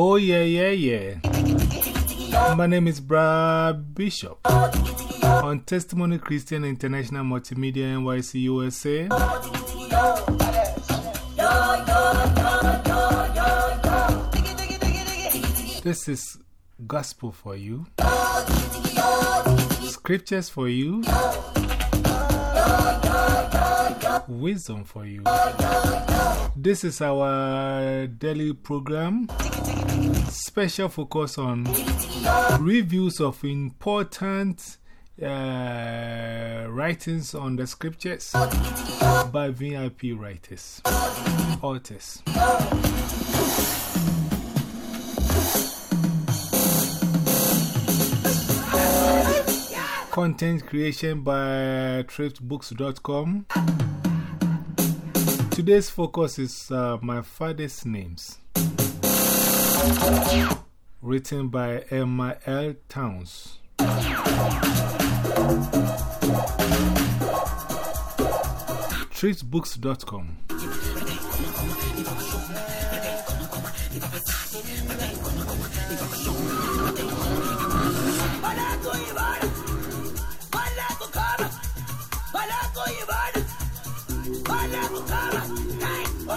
Oh, yeah, yeah, yeah. My name is Brad Bishop. On Testimony Christian International Multimedia NYC USA. This is gospel for you, scriptures for you wisdom for you. This is our daily program, special focus on reviews of important uh, writings on the scriptures by VIP writers, authors. Content creation by thriftbooks.com. Today's focus is uh, my father's names. Written by Elmer L. Towns.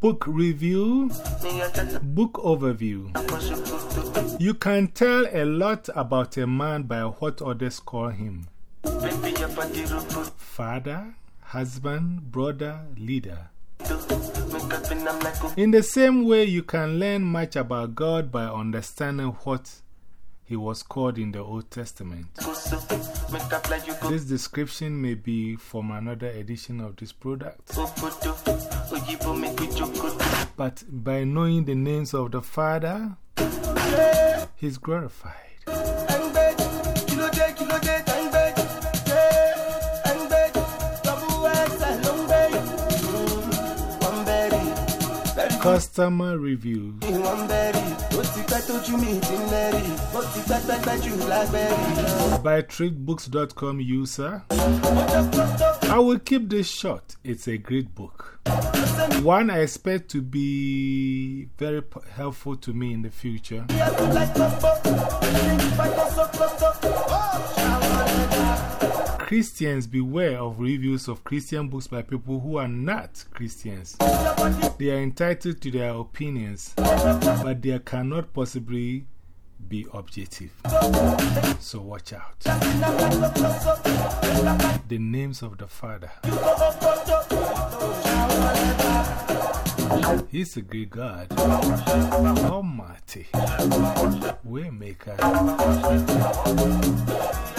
Book review, book overview. You can tell a lot about a man by what others call him. Father, husband, brother, leader. In the same way, you can learn much about God by understanding what he was called in the Old Testament. This description may be from another edition of this product. But by knowing the names of the Father, He's glorified. Customer review by thriftbooks.com user. I will keep this short. It's a great book. One I expect to be very helpful to me in the future. Christians beware of reviews of Christian books by people who are not Christians. They are entitled to their opinions, but they cannot possibly be objective. So watch out. The names of the Father. He's a great God, Almighty, Waymaker.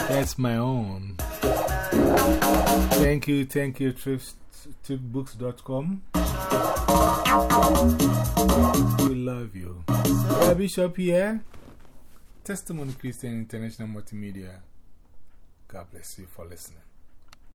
That's my own. Thank you, thank you, thriftbooks.com. We love you. Bishop here, Testimony Christian International Multimedia. God bless you for listening.